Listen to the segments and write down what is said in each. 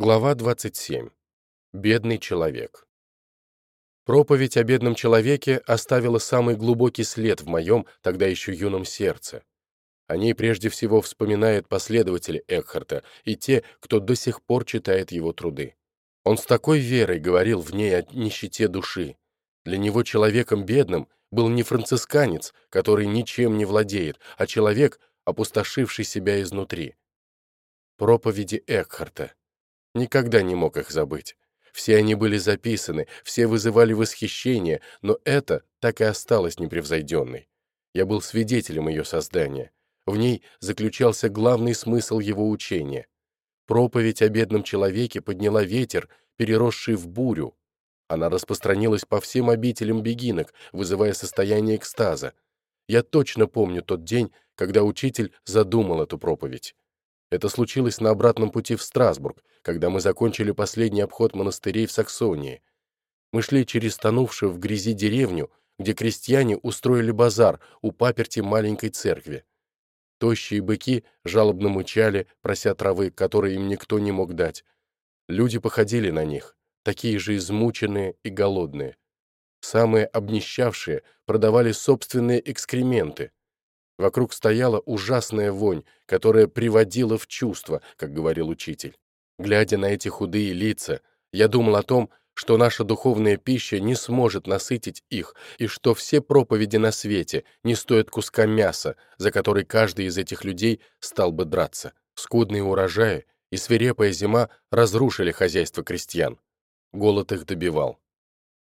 Глава 27. Бедный человек. Проповедь о бедном человеке оставила самый глубокий след в моем, тогда еще юном сердце. О ней прежде всего вспоминают последователи Экхарта и те, кто до сих пор читает его труды. Он с такой верой говорил в ней о нищете души. Для него человеком бедным был не францисканец, который ничем не владеет, а человек, опустошивший себя изнутри. Проповеди Экхарта Никогда не мог их забыть. Все они были записаны, все вызывали восхищение, но это так и осталось непревзойденной. Я был свидетелем ее создания. В ней заключался главный смысл его учения. Проповедь о бедном человеке подняла ветер, переросший в бурю. Она распространилась по всем обителям бегинок, вызывая состояние экстаза. Я точно помню тот день, когда учитель задумал эту проповедь. Это случилось на обратном пути в Страсбург, когда мы закончили последний обход монастырей в Саксонии. Мы шли через тонувшую в грязи деревню, где крестьяне устроили базар у паперти маленькой церкви. Тощие быки жалобно мычали, прося травы, которые им никто не мог дать. Люди походили на них, такие же измученные и голодные. Самые обнищавшие продавали собственные экскременты, Вокруг стояла ужасная вонь, которая приводила в чувство, как говорил учитель. Глядя на эти худые лица, я думал о том, что наша духовная пища не сможет насытить их, и что все проповеди на свете не стоят куска мяса, за который каждый из этих людей стал бы драться. Скудные урожаи и свирепая зима разрушили хозяйство крестьян. Голод их добивал.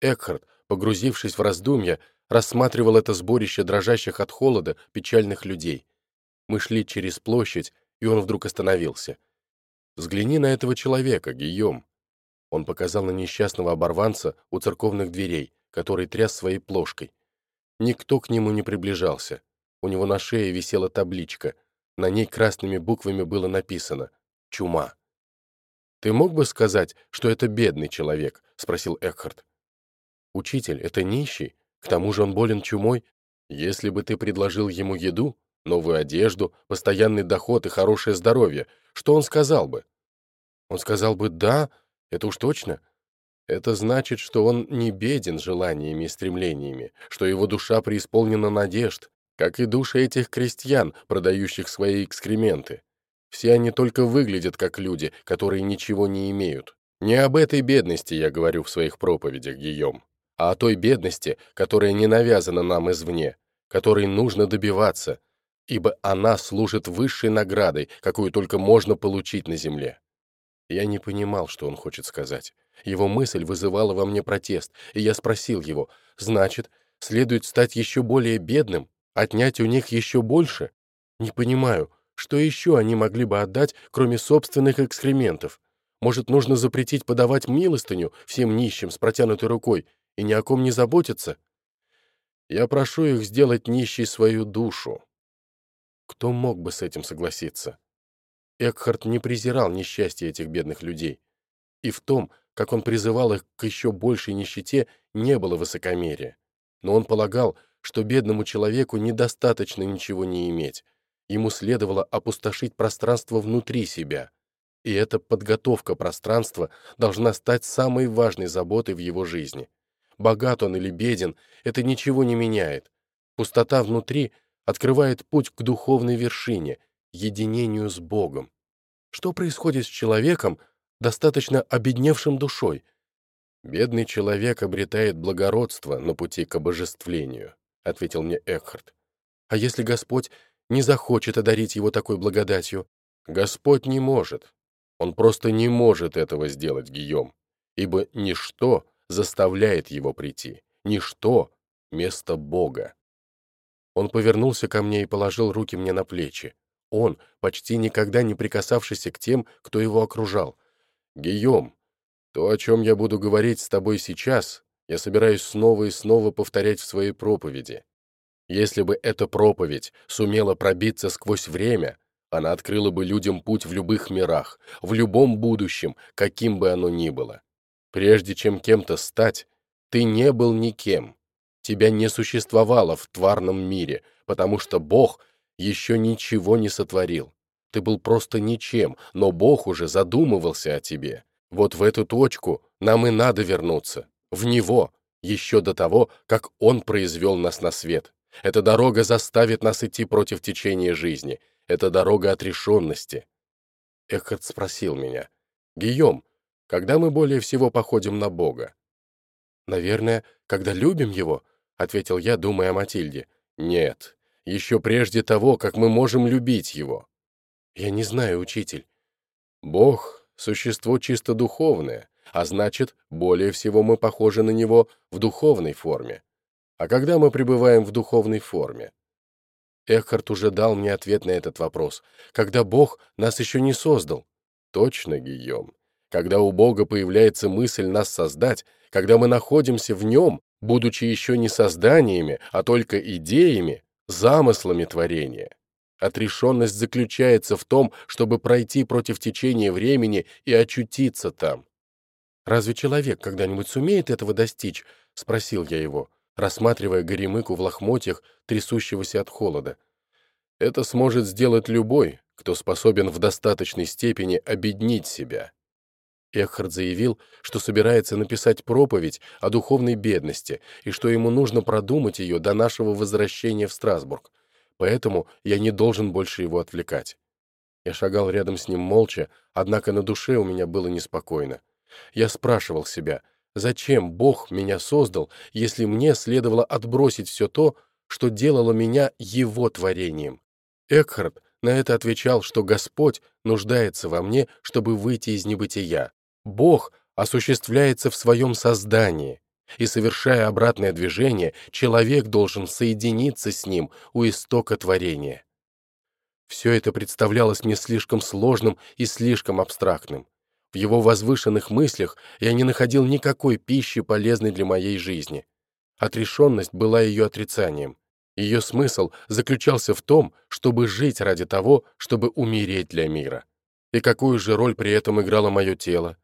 Экхард, погрузившись в раздумья, рассматривал это сборище дрожащих от холода печальных людей. Мы шли через площадь, и он вдруг остановился. «Взгляни на этого человека, Гийом!» Он показал на несчастного оборванца у церковных дверей, который тряс своей плошкой. Никто к нему не приближался. У него на шее висела табличка. На ней красными буквами было написано «Чума». «Ты мог бы сказать, что это бедный человек?» — спросил Экхард. «Учитель, это нищий, к тому же он болен чумой. Если бы ты предложил ему еду, новую одежду, постоянный доход и хорошее здоровье, что он сказал бы? Он сказал бы «да», это уж точно. Это значит, что он не беден желаниями и стремлениями, что его душа преисполнена надежд, как и души этих крестьян, продающих свои экскременты. Все они только выглядят как люди, которые ничего не имеют. Не об этой бедности я говорю в своих проповедях, Гийом а о той бедности, которая не навязана нам извне, которой нужно добиваться, ибо она служит высшей наградой, какую только можно получить на земле. Я не понимал, что он хочет сказать. Его мысль вызывала во мне протест, и я спросил его, значит, следует стать еще более бедным, отнять у них еще больше? Не понимаю, что еще они могли бы отдать, кроме собственных экскрементов? Может, нужно запретить подавать милостыню всем нищим с протянутой рукой и ни о ком не заботятся. Я прошу их сделать нищей свою душу. Кто мог бы с этим согласиться? Экхард не презирал несчастье этих бедных людей. И в том, как он призывал их к еще большей нищете, не было высокомерия. Но он полагал, что бедному человеку недостаточно ничего не иметь. Ему следовало опустошить пространство внутри себя. И эта подготовка пространства должна стать самой важной заботой в его жизни. Богат он или беден, это ничего не меняет. Пустота внутри открывает путь к духовной вершине, единению с Богом. Что происходит с человеком, достаточно обедневшим душой? «Бедный человек обретает благородство на пути к обожествлению», — ответил мне Экхард. «А если Господь не захочет одарить его такой благодатью?» «Господь не может. Он просто не может этого сделать, Гийом, ибо ничто заставляет его прийти. Ничто — место Бога. Он повернулся ко мне и положил руки мне на плечи. Он, почти никогда не прикасавшийся к тем, кто его окружал. «Гийом, то, о чем я буду говорить с тобой сейчас, я собираюсь снова и снова повторять в своей проповеди. Если бы эта проповедь сумела пробиться сквозь время, она открыла бы людям путь в любых мирах, в любом будущем, каким бы оно ни было. Прежде чем кем-то стать, ты не был никем. Тебя не существовало в тварном мире, потому что Бог еще ничего не сотворил. ты был просто ничем, но Бог уже задумывался о тебе. Вот в эту точку нам и надо вернуться, в Него, еще до того, как Он произвел нас на свет. Эта дорога заставит нас идти против течения жизни. Это дорога отрешенности. Эхард спросил меня, «Гийом, когда мы более всего походим на Бога?» «Наверное, когда любим Его», — ответил я, думая о Матильде. «Нет, еще прежде того, как мы можем любить Его». «Я не знаю, учитель». «Бог — существо чисто духовное, а значит, более всего мы похожи на Него в духовной форме. А когда мы пребываем в духовной форме? Экхарт уже дал мне ответ на этот вопрос. Когда Бог нас еще не создал. Точно, Гийом. Когда у Бога появляется мысль нас создать, когда мы находимся в Нем, будучи еще не созданиями, а только идеями, замыслами творения. Отрешенность заключается в том, чтобы пройти против течения времени и очутиться там. «Разве человек когда-нибудь сумеет этого достичь?» — спросил я его рассматривая Горемыку в лохмотьях, трясущегося от холода. Это сможет сделать любой, кто способен в достаточной степени обеднить себя. Эхард заявил, что собирается написать проповедь о духовной бедности и что ему нужно продумать ее до нашего возвращения в Страсбург, поэтому я не должен больше его отвлекать. Я шагал рядом с ним молча, однако на душе у меня было неспокойно. Я спрашивал себя, Зачем Бог меня создал, если мне следовало отбросить все то, что делало меня Его творением? Экхард на это отвечал, что Господь нуждается во мне, чтобы выйти из небытия. Бог осуществляется в своем создании, и, совершая обратное движение, человек должен соединиться с ним у истока творения. Все это представлялось мне слишком сложным и слишком абстрактным. В его возвышенных мыслях я не находил никакой пищи, полезной для моей жизни. Отрешенность была ее отрицанием. Ее смысл заключался в том, чтобы жить ради того, чтобы умереть для мира. И какую же роль при этом играло мое тело?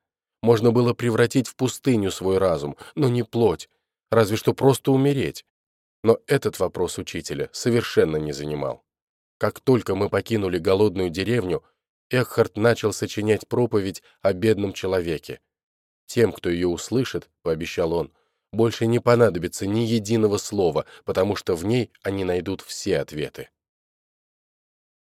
Можно было превратить в пустыню свой разум, но не плоть, разве что просто умереть. Но этот вопрос учителя совершенно не занимал. Как только мы покинули голодную деревню, Экхард начал сочинять проповедь о бедном человеке. Тем, кто ее услышит, пообещал он, больше не понадобится ни единого слова, потому что в ней они найдут все ответы.